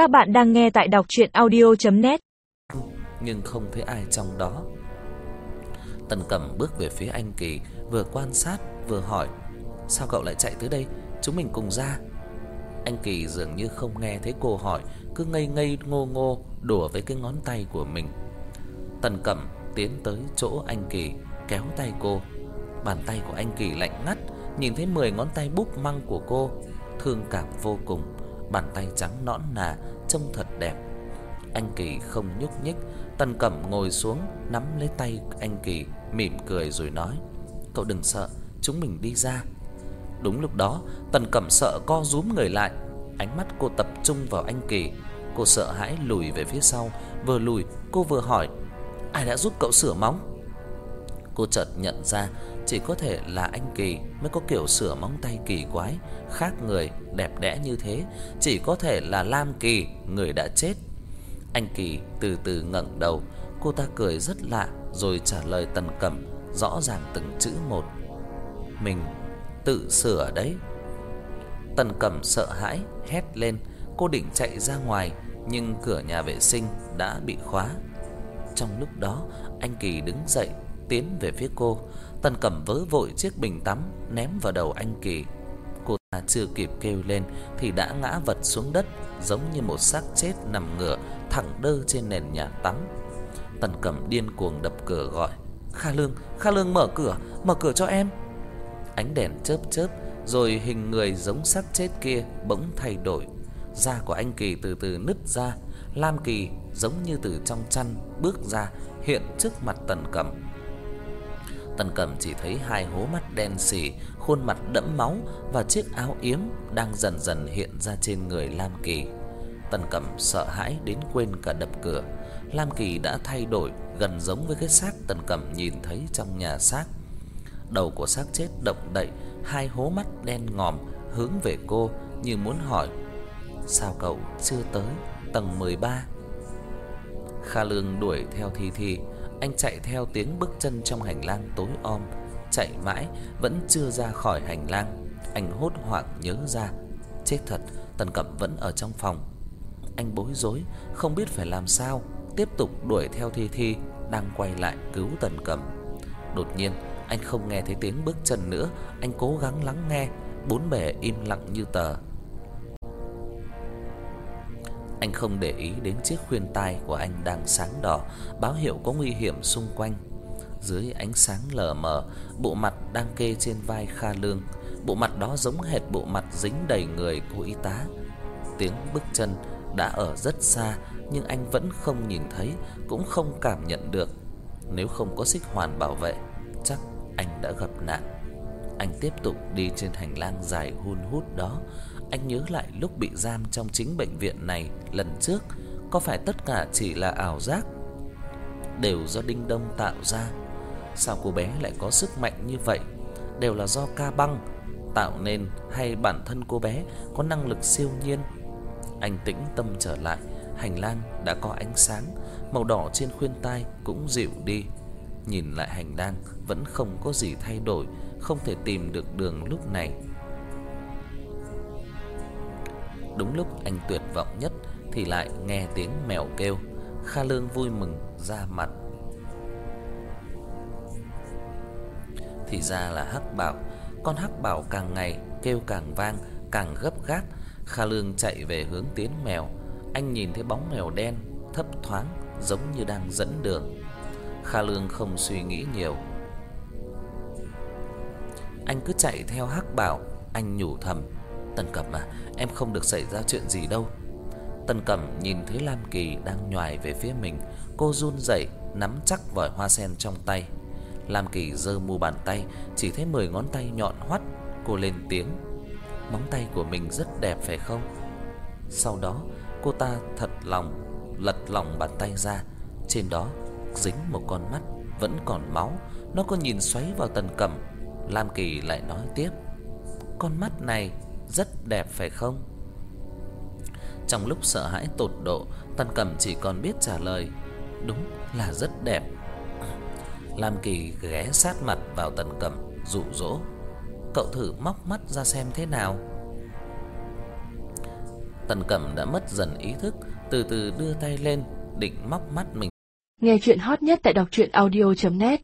Các bạn đang nghe tại đọc audio net Nhưng không thấy ai trong đó. Tần Cẩm bước về phía anh Kỳ, vừa quan sát vừa hỏi: "Sao cậu lại chạy tới đây? Chúng mình cùng ra." Anh Kỳ dường như không nghe thấy cô hỏi, cứ ngây ngây ngô ngô đùa với cái ngón tay của mình. Tần Cẩm tiến tới chỗ anh Kỳ, kéo tay cô. Bàn tay của anh Kỳ lạnh ngắt, nhìn thấy 10 ngón tay búp măng của cô, thương cảm vô cùng, bàn tay trắng nõn nà trông thật đẹp. Anh Kỳ không nhúc nhích, Tần Cẩm ngồi xuống nắm lấy tay anh Kỳ, mỉm cười rồi nói: "Cậu đừng sợ, chúng mình đi ra." Đúng lúc đó, Tần Cẩm sợ co rúm người lại, ánh mắt cô tập trung vào anh Kỳ. Cô sợ hãi lùi về phía sau, vừa lùi cô vừa hỏi: "Ai đã giúp cậu sửa móng?" Cô chợt nhận ra chỉ có thể là anh Kỳ mới có kiểu sửa móng tay kỳ quái, khác người, đẹp đẽ như thế, chỉ có thể là Lam Kỳ, người đã chết. Anh Kỳ từ từ ngẩng đầu, cô ta cười rất lạ rồi trả lời Tần Cẩm rõ ràng từng chữ một. Mình tự sửa đấy. Tần Cẩm sợ hãi hét lên, cô định chạy ra ngoài nhưng cửa nhà vệ sinh đã bị khóa. Trong lúc đó, anh Kỳ đứng dậy tiến về phía cô. Tần Cẩm vớ vội chiếc bình tắm ném vào đầu anh Kỳ. Cô ta chưa kịp kêu lên thì đã ngã vật xuống đất, giống như một xác chết nằm ngửa thẳng đơ trên nền nhà tắm. Tần Cẩm điên cuồng đập cửa gọi: "Kha Lương, Kha Lương mở cửa, mở cửa cho em." Ánh đèn chớp chớp, rồi hình người giống xác chết kia bỗng thay đổi. Da của anh Kỳ từ từ nứt ra, Lam Kỳ giống như từ trong chăn bước ra hiện trước mặt Tần Cẩm. Tần Cẩm chỉ thấy hai hố mắt đen sì, khuôn mặt đẫm máu và chiếc áo yếm đang dần dần hiện ra trên người Lam Kỳ. Tần Cẩm sợ hãi đến quên cả đập cửa. Lam Kỳ đã thay đổi gần giống với cái xác Tần Cẩm nhìn thấy trong nhà xác. Đầu của xác chết động đậy, hai hố mắt đen ngòm hướng về cô như muốn hỏi: "Sao cậu chưa tới tầng 13?" Kha Lương đuổi theo Thi Thi, anh chạy theo tiếng bước chân trong hành lang tối om, chạy mãi vẫn chưa ra khỏi hành lang. Anh hốt hoảng nhớ ra, chết thật, Tần Cẩm vẫn ở trong phòng. Anh bối rối, không biết phải làm sao, tiếp tục đuổi theo Thi Thi đang quay lại cứu Tần Cẩm. Đột nhiên, anh không nghe thấy tiếng bước chân nữa, anh cố gắng lắng nghe, bốn bề im lặng như tờ. Anh không để ý đến chiếc khuyên tai của anh đang sáng đỏ, báo hiệu có nguy hiểm xung quanh. Dưới ánh sáng lờ mờ, bộ mặt đang kê trên vai Kha Lương, bộ mặt đó giống hệt bộ mặt dính đầy người của y tá. Tiếng bước chân đã ở rất xa, nhưng anh vẫn không nhìn thấy, cũng không cảm nhận được. Nếu không có xích hoàn bảo vệ, chắc anh đã gặp nạn. Anh tiếp tục đi trên hành lang dài hun hút đó, anh nhớ lại lúc bị giam trong chính bệnh viện này lần trước, có phải tất cả chỉ là ảo giác? Đều do Đinh Đông tạo ra. Sao cô bé lại có sức mạnh như vậy? Đều là do ca băng tạo nên hay bản thân cô bé có năng lực siêu nhiên? Anh tĩnh tâm trở lại, hành lang đã có ánh sáng, màu đỏ trên khuyên tai cũng dịu đi. Nhìn lại hành lang vẫn không có gì thay đổi, không thể tìm được đường lúc này. Đúng lúc anh tuyệt vọng nhất thì lại nghe tiếng mèo kêu. Kha Lương vui mừng ra mặt. Thì ra là Hắc Bảo, con Hắc Bảo càng ngày kêu càng vang, càng gấp gáp. Kha Lương chạy về hướng tiếng mèo. Anh nhìn thấy bóng mèo đen thấp thoáng giống như đang dẫn đường. Kha Lương không suy nghĩ nhiều. Anh cứ chạy theo Hắc Bảo, anh nhủ thầm, Tần Cẩm à, em không được xảy ra chuyện gì đâu. Tần Cẩm nhìn thấy Lam Kỳ đang nhoài về phía mình, cô run rẩy nắm chắc vòi hoa sen trong tay. Lam Kỳ giơ mu bàn tay, chỉ thấy 10 ngón tay nhọn hoắt, cô lên tiếng. Móng tay của mình rất đẹp phải không? Sau đó, cô ta thật lòng lật lòng bàn tay ra, trên đó dính một con mắt vẫn còn máu, nó có nhìn xoáy vào Tần Cẩm. Lam Kỳ lại nói tiếp: "Con mắt này rất đẹp phải không?" Trong lúc sợ hãi tột độ, Tần Cẩm chỉ còn biết trả lời: "Đúng là rất đẹp." Lam Kỳ ghé sát mặt vào Tần Cẩm, dụ dỗ: "Cậu thử móc mắt ra xem thế nào." Tần Cẩm đã mất dần ý thức, từ từ đưa tay lên định móc mắt mình. Nghe chuyện hot nhất tại đọc truyện audio net